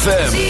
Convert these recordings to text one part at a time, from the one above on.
ZFM.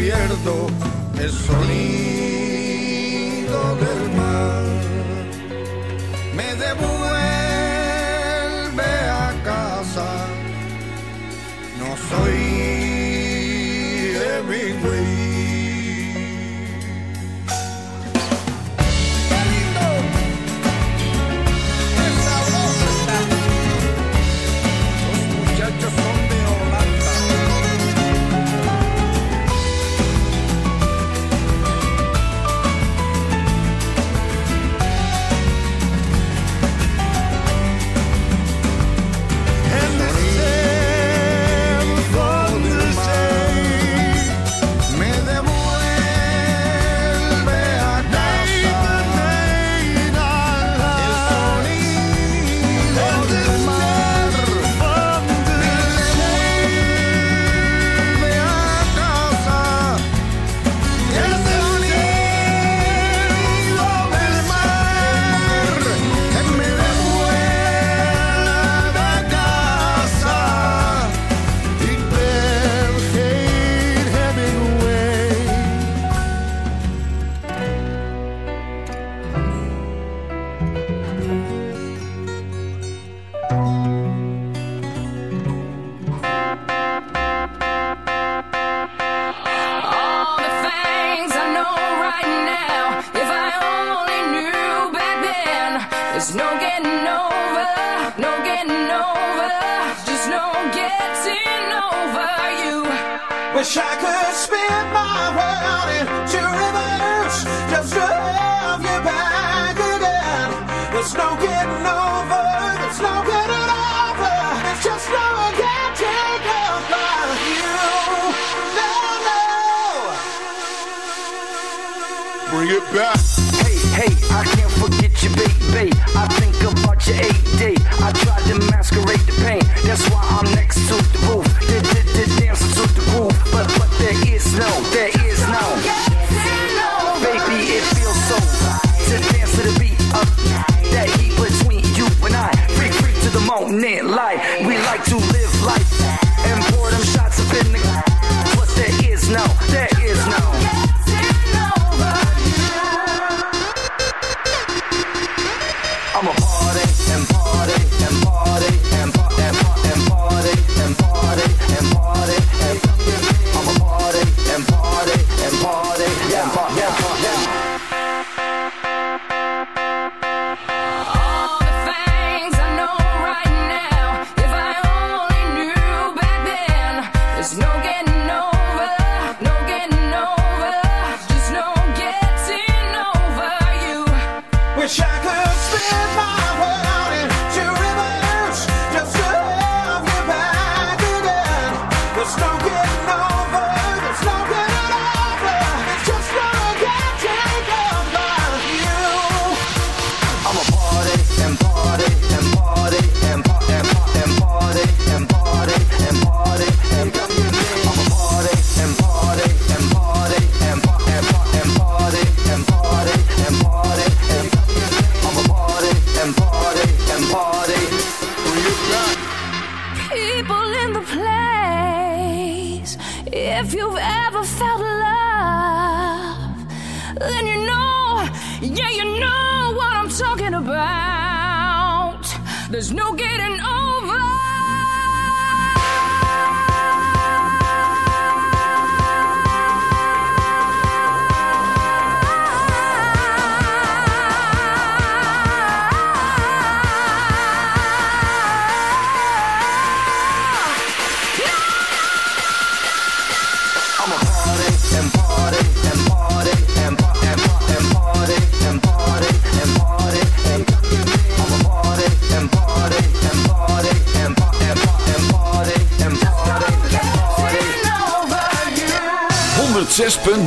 pierdo el sonido del mar. Me devuelve a casa. No soy de Hemingway.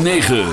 106.9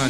son.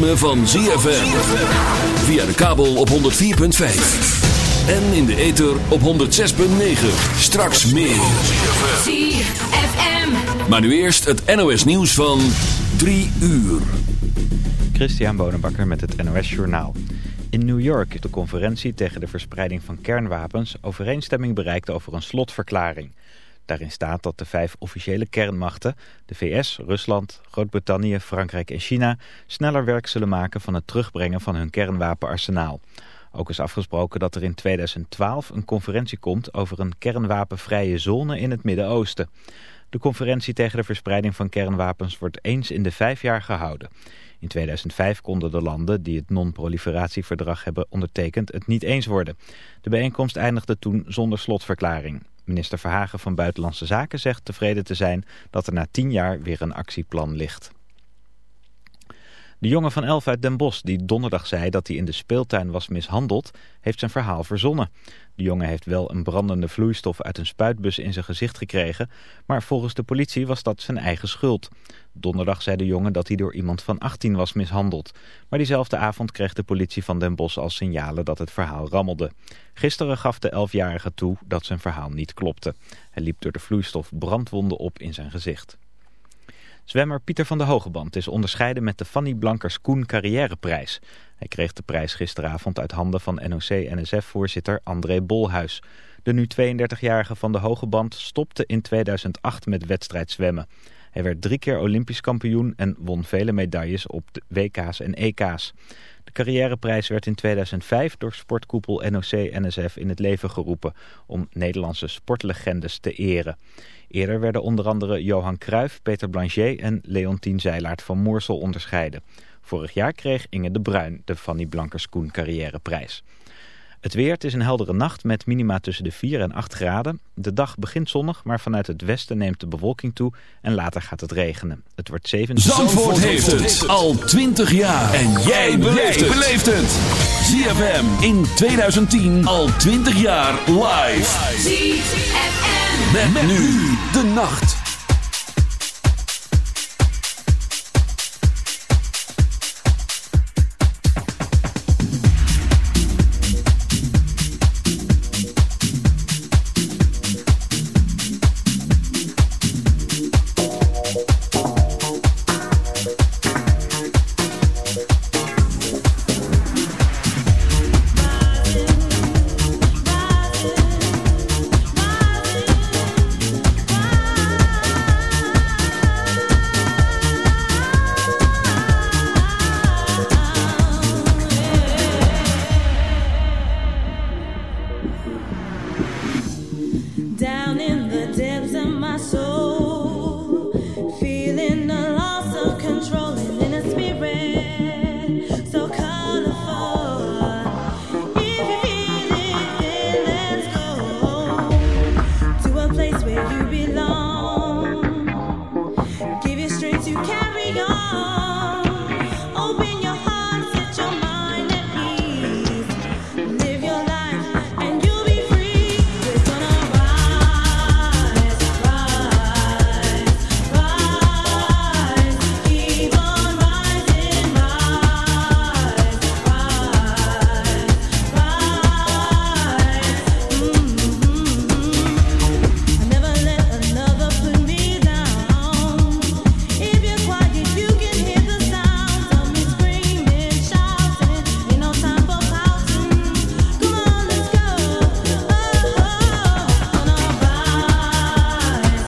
ritme van ZFM. Via de kabel op 104.5. En in de ether op 106.9. Straks meer. ZFM. Maar nu eerst het NOS nieuws van 3 uur. Christian Bonenbakker met het NOS Journaal. In New York is de conferentie tegen de verspreiding van kernwapens overeenstemming bereikt over een slotverklaring. Daarin staat dat de vijf officiële kernmachten, de VS, Rusland, Groot-Brittannië, Frankrijk en China, sneller werk zullen maken van het terugbrengen van hun kernwapenarsenaal. Ook is afgesproken dat er in 2012 een conferentie komt over een kernwapenvrije zone in het Midden-Oosten. De conferentie tegen de verspreiding van kernwapens wordt eens in de vijf jaar gehouden. In 2005 konden de landen die het non-proliferatieverdrag hebben ondertekend het niet eens worden. De bijeenkomst eindigde toen zonder slotverklaring. Minister Verhagen van Buitenlandse Zaken zegt tevreden te zijn dat er na tien jaar weer een actieplan ligt. De jongen van elf uit Den Bosch, die donderdag zei dat hij in de speeltuin was mishandeld, heeft zijn verhaal verzonnen. De jongen heeft wel een brandende vloeistof uit een spuitbus in zijn gezicht gekregen, maar volgens de politie was dat zijn eigen schuld. Donderdag zei de jongen dat hij door iemand van 18 was mishandeld. Maar diezelfde avond kreeg de politie van Den Bosch al signalen dat het verhaal rammelde. Gisteren gaf de 11-jarige toe dat zijn verhaal niet klopte. Hij liep door de vloeistof brandwonden op in zijn gezicht. Zwemmer Pieter van de Hogeband is onderscheiden met de Fanny Blankers Koen Carrièreprijs. Hij kreeg de prijs gisteravond uit handen van NOC-NSF-voorzitter André Bolhuis. De nu 32-jarige van de Hogeband stopte in 2008 met wedstrijd zwemmen. Hij werd drie keer Olympisch kampioen en won vele medailles op de WK's en EK's. De carrièreprijs werd in 2005 door sportkoepel NOC-NSF in het leven geroepen om Nederlandse sportlegendes te eren. Eerder werden onder andere Johan Cruijff, Peter Blanchet en Leontien Zeilaert van Moorsel onderscheiden. Vorig jaar kreeg Inge de Bruin de Fanny Blankers-Koen carrièreprijs. Het weer, het is een heldere nacht met minima tussen de 4 en 8 graden. De dag begint zonnig, maar vanuit het westen neemt de bewolking toe en later gaat het regenen. Het wordt 7... Zandvoort heeft het al 20 jaar. En jij beleeft het. ZFM in 2010 al 20 jaar live. ZFM. Met, met nu de nacht.